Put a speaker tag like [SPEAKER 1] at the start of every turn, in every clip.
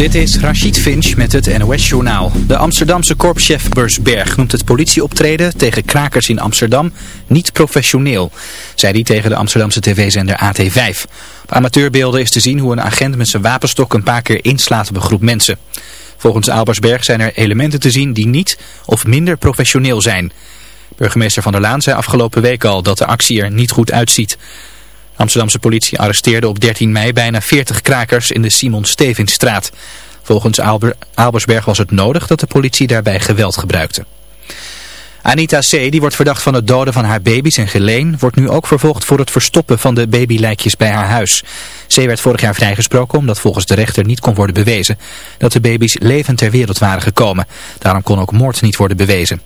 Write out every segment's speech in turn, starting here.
[SPEAKER 1] Dit is Rachid Finch met het NOS-journaal. De Amsterdamse korpschef Bersberg noemt het politieoptreden tegen krakers in Amsterdam niet professioneel, zei hij tegen de Amsterdamse tv-zender AT5. Op amateurbeelden is te zien hoe een agent met zijn wapenstok een paar keer inslaat op een groep mensen. Volgens Albersberg zijn er elementen te zien die niet of minder professioneel zijn. Burgemeester Van der Laan zei afgelopen week al dat de actie er niet goed uitziet. Amsterdamse politie arresteerde op 13 mei bijna 40 krakers in de Simon Stevinsstraat. Volgens Alber, Albersberg was het nodig dat de politie daarbij geweld gebruikte. Anita C., die wordt verdacht van het doden van haar baby's in Geleen, wordt nu ook vervolgd voor het verstoppen van de babylijkjes bij haar huis. C. werd vorig jaar vrijgesproken omdat volgens de rechter niet kon worden bewezen dat de baby's levend ter wereld waren gekomen. Daarom kon ook moord niet worden bewezen.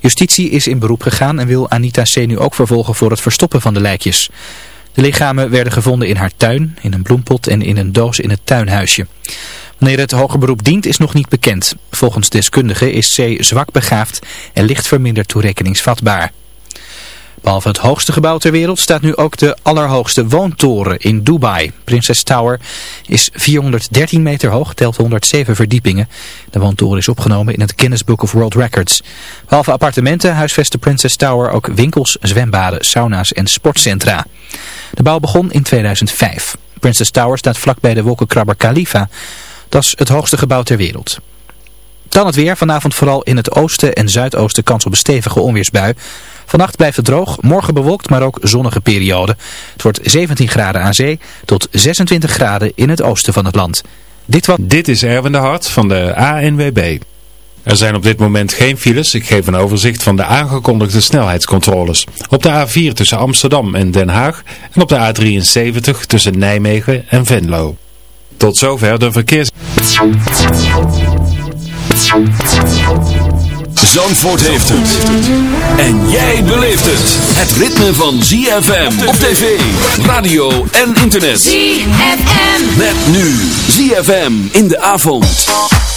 [SPEAKER 1] Justitie is in beroep gegaan en wil Anita C. nu ook vervolgen voor het verstoppen van de lijkjes. De lichamen werden gevonden in haar tuin, in een bloempot en in een doos in het tuinhuisje. Wanneer het hoger beroep dient is nog niet bekend. Volgens deskundigen is C zwak begaafd en licht verminderd toerekeningsvatbaar. Behalve het hoogste gebouw ter wereld staat nu ook de allerhoogste woontoren in Dubai. Princess Tower is 413 meter hoog, telt 107 verdiepingen. De woontoren is opgenomen in het Guinness Book of World Records. Behalve appartementen huisvest de Princess Tower ook winkels, zwembaden, sauna's en sportcentra. De bouw begon in 2005. Princess Tower staat vlakbij de wolkenkrabber Khalifa. Dat is het hoogste gebouw ter wereld. Dan het weer. Vanavond vooral in het oosten en zuidoosten kans op een stevige onweersbui. Vannacht blijft het droog, morgen bewolkt, maar ook zonnige periode. Het wordt 17 graden aan zee tot 26 graden in het oosten van het land.
[SPEAKER 2] Dit, was... dit is Erwin de Hart van de ANWB. Er zijn op dit moment geen files. Ik geef een overzicht van de aangekondigde snelheidscontroles. Op de A4 tussen Amsterdam en Den Haag en op de A73 tussen Nijmegen en Venlo. Tot zover de verkeers...
[SPEAKER 3] Zandvoort heeft het. En jij beleeft het. Het ritme van ZFM op tv, radio en internet.
[SPEAKER 4] ZFM.
[SPEAKER 3] Met nu ZFM in de avond.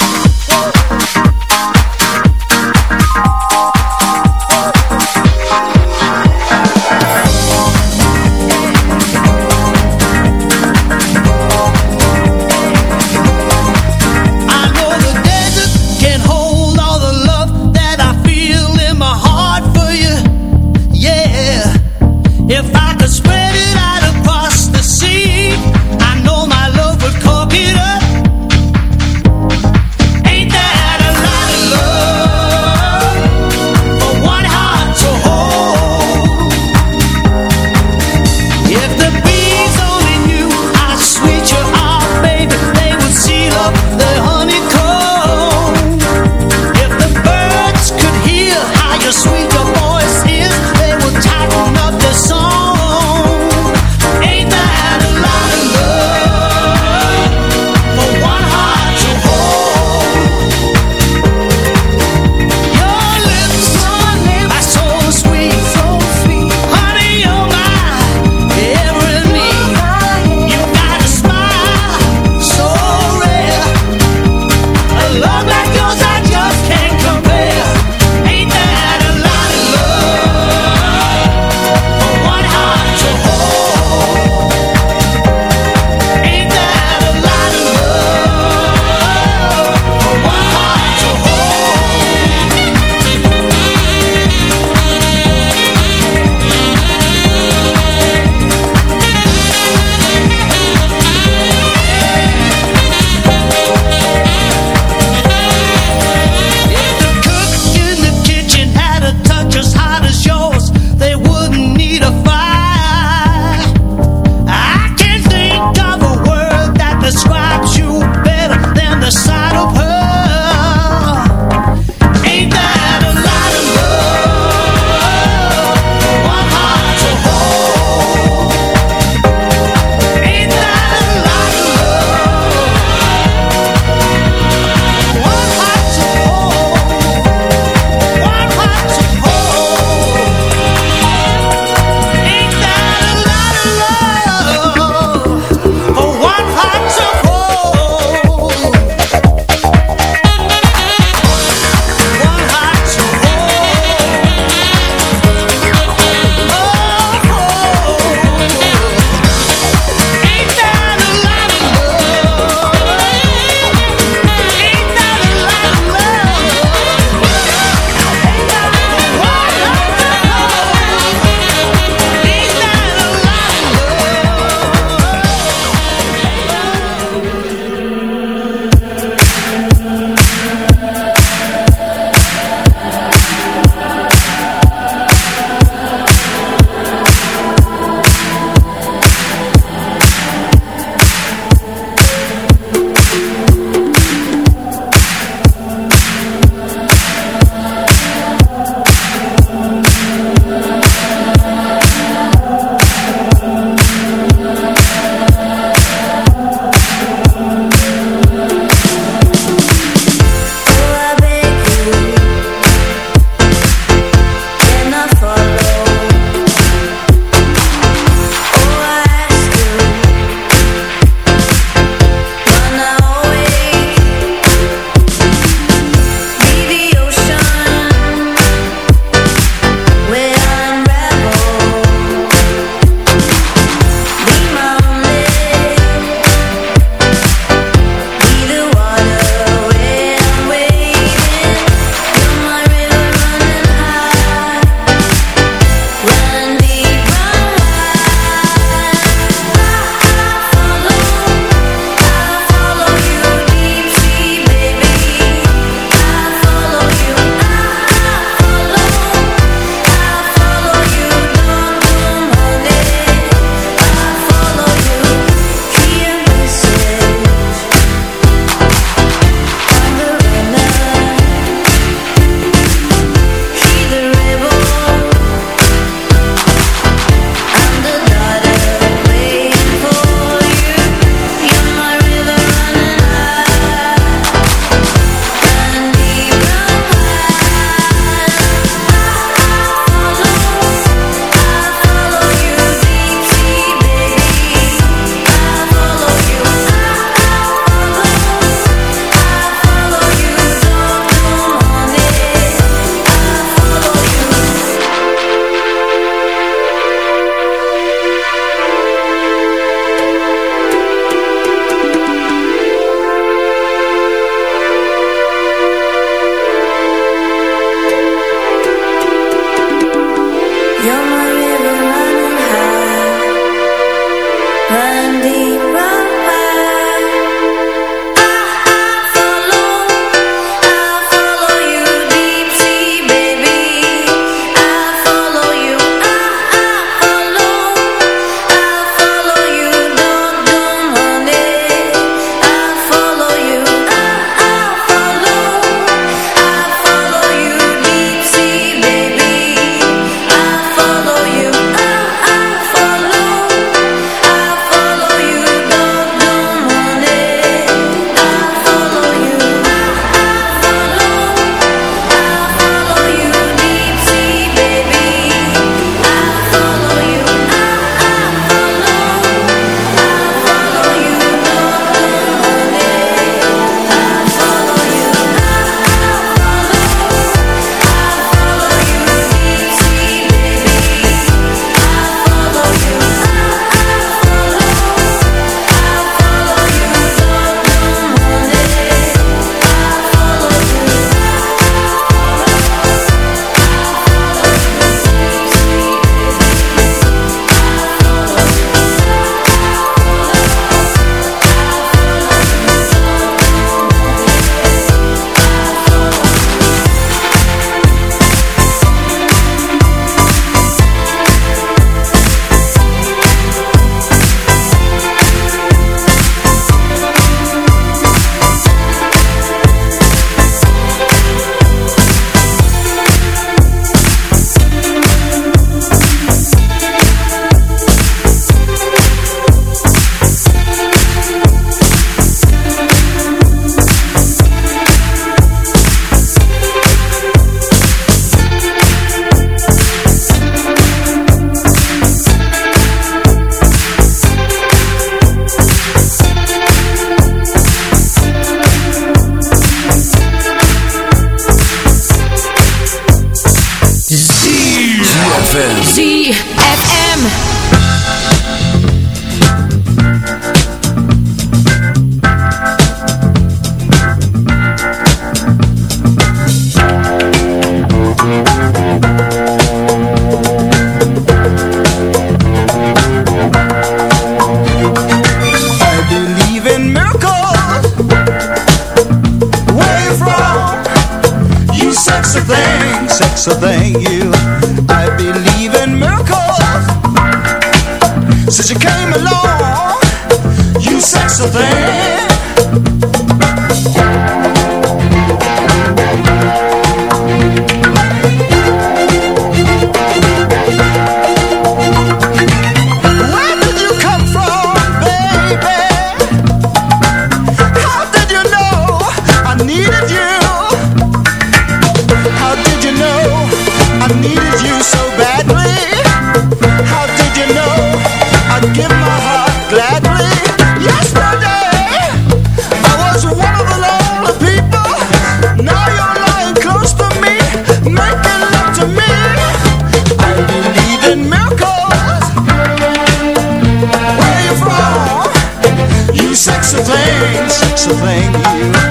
[SPEAKER 5] blame you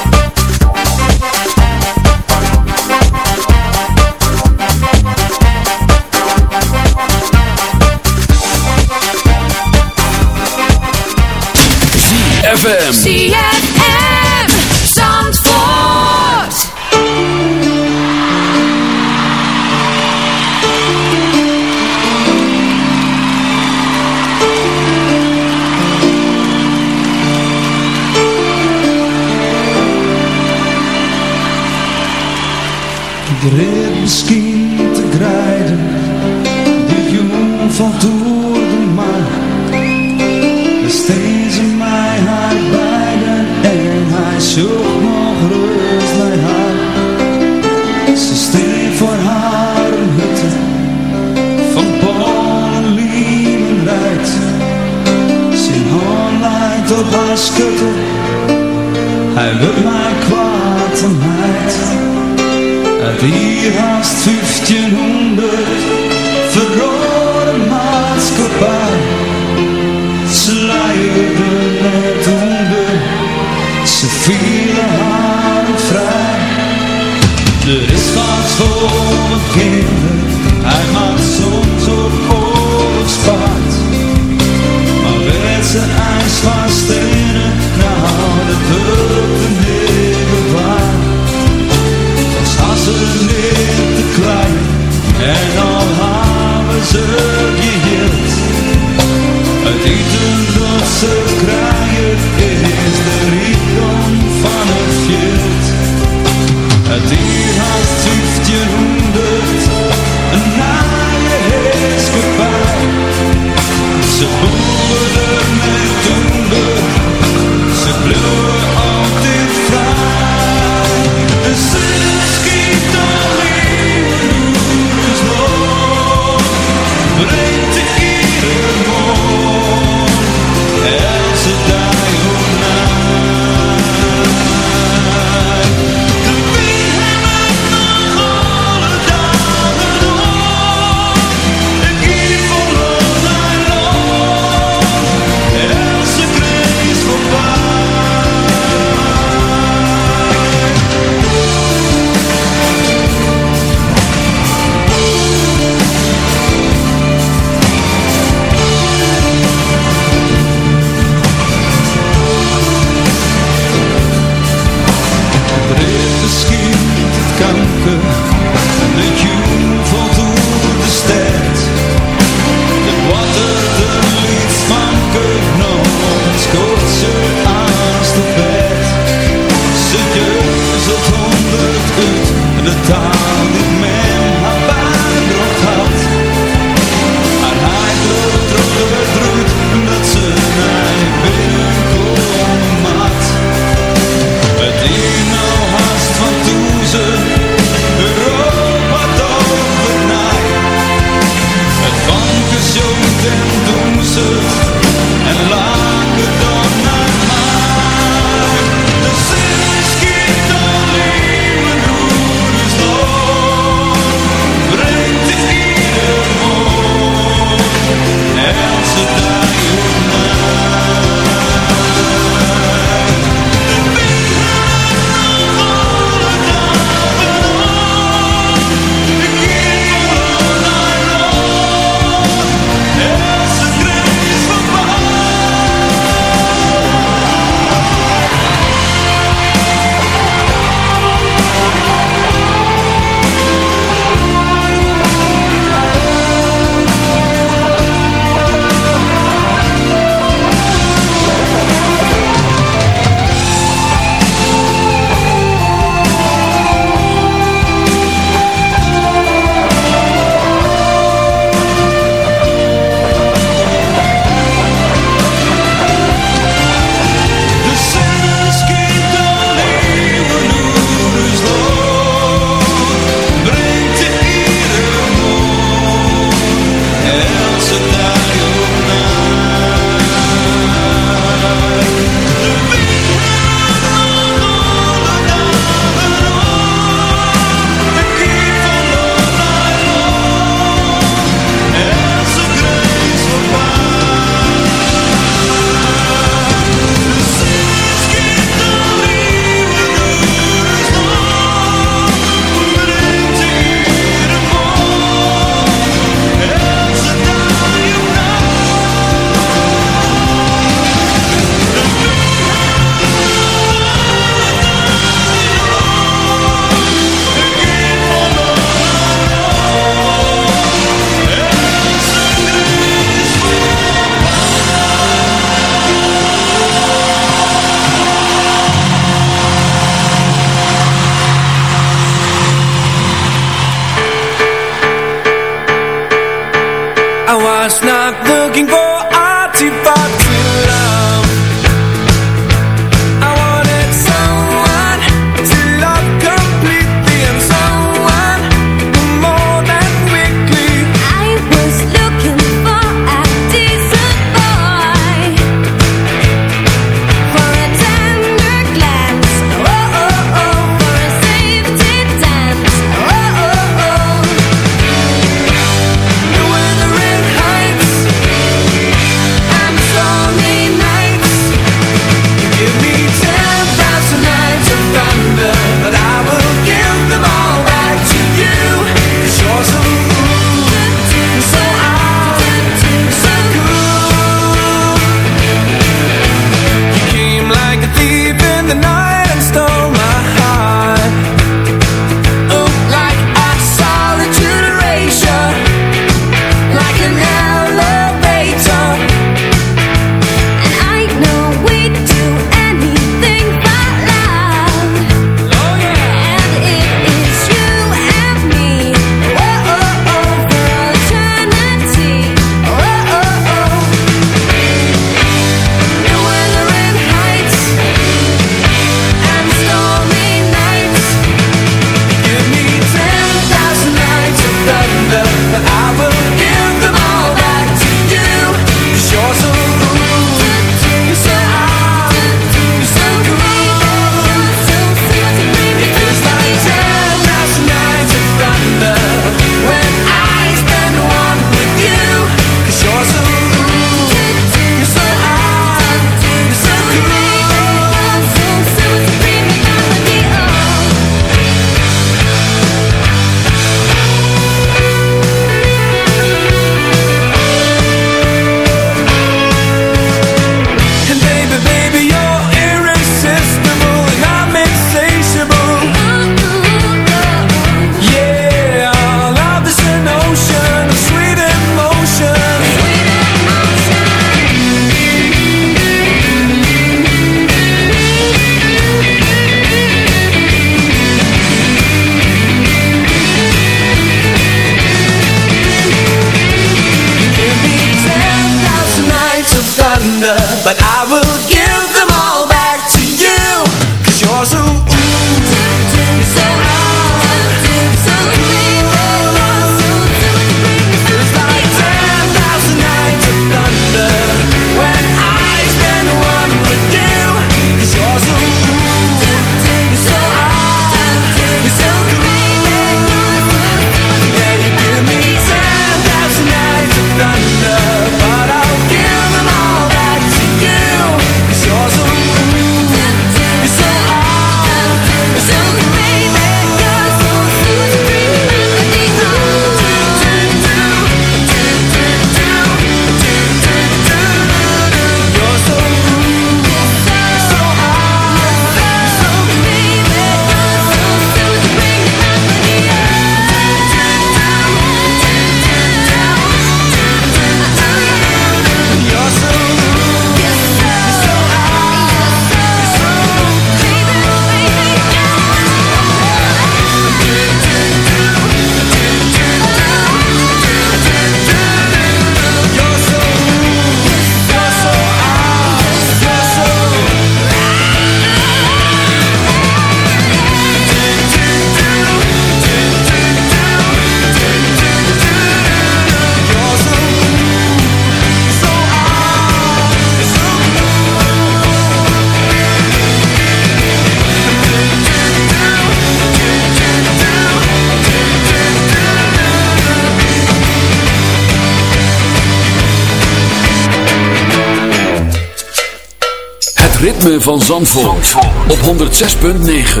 [SPEAKER 6] van
[SPEAKER 3] Zandvoort, op 106.9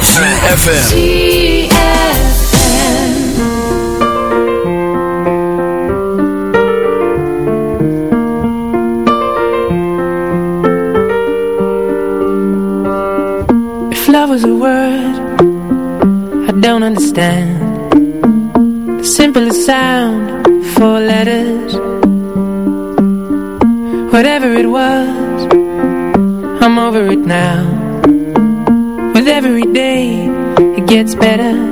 [SPEAKER 3] CFFM
[SPEAKER 7] If love was a word I don't understand. The simplest sound Four letters. Whatever it was over it now. With every day It gets better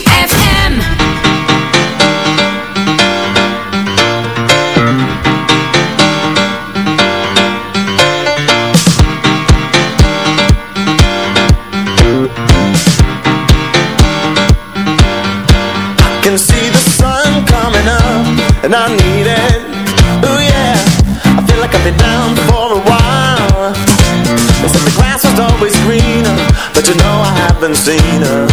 [SPEAKER 5] haven't seen her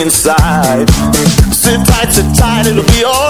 [SPEAKER 5] inside. Sit tight, sit tight, it'll be all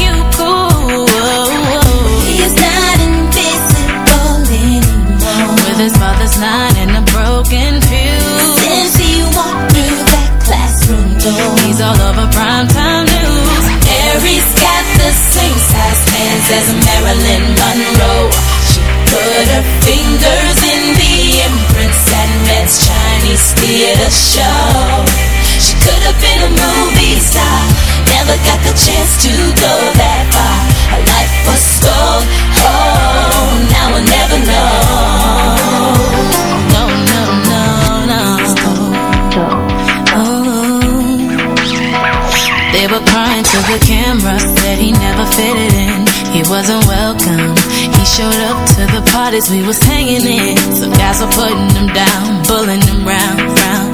[SPEAKER 8] his father's nine and a broken fuse. Since he walked through that classroom door. He's all over primetime news. Harry's got the same size hands as Marilyn Monroe. She put her fingers in the imprints at Met's Chinese theater show. She could have been a movie star, never got the chance to go that far. Her life was stole. The camera, said he never fitted in. He wasn't welcome. He showed up to the parties we was hanging in. Some guys were putting him down, pulling him round, round.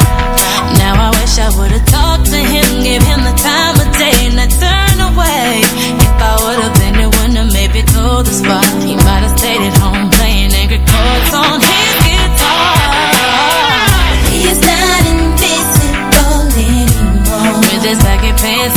[SPEAKER 8] Now I wish I would've talked to him, give him the time of day, and I turn away. If I would've been there when I maybe told the spot, he might have stayed at home playing angry chords on his guitar. He is not invisible anymore. With his baggy pants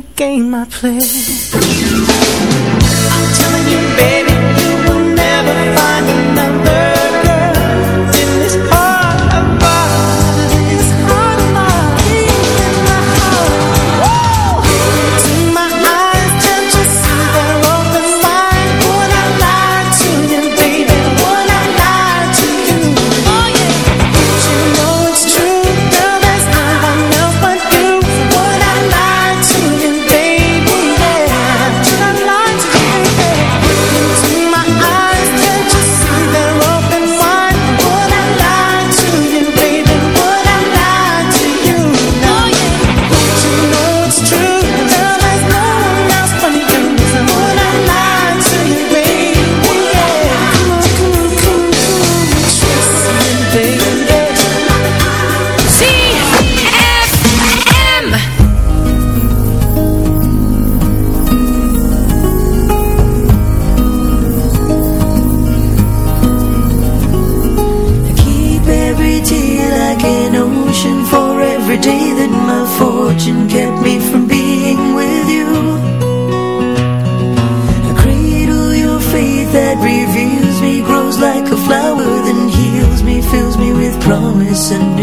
[SPEAKER 9] the game I play. I'm telling you, baby.
[SPEAKER 10] promise and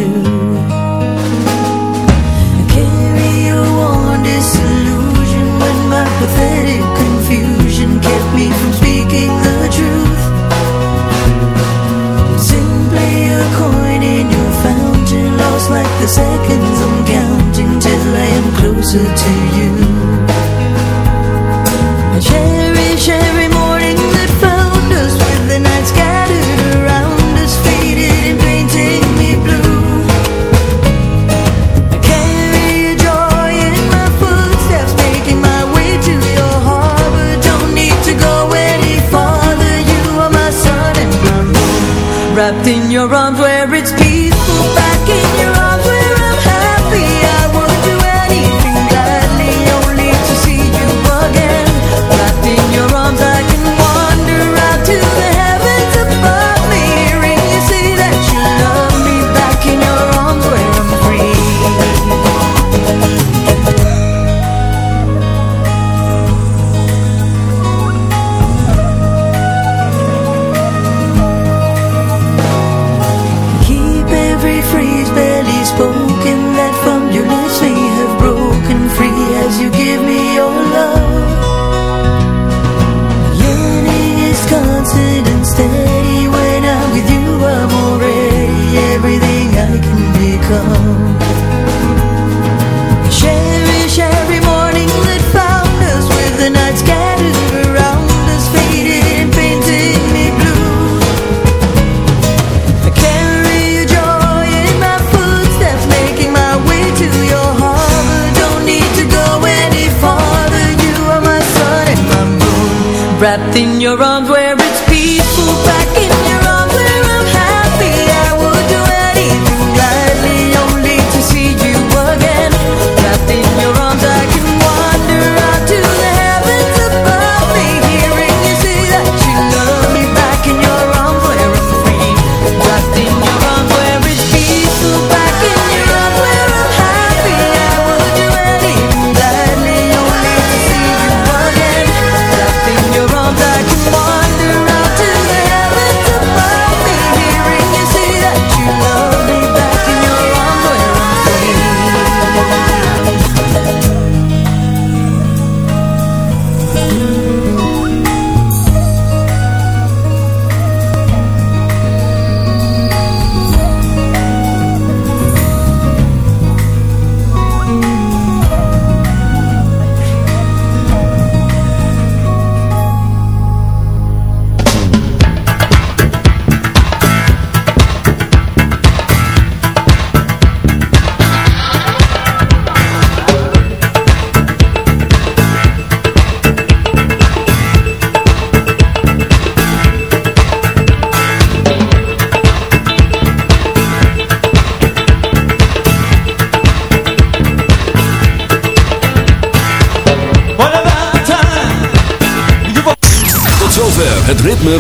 [SPEAKER 10] wrapped in your arms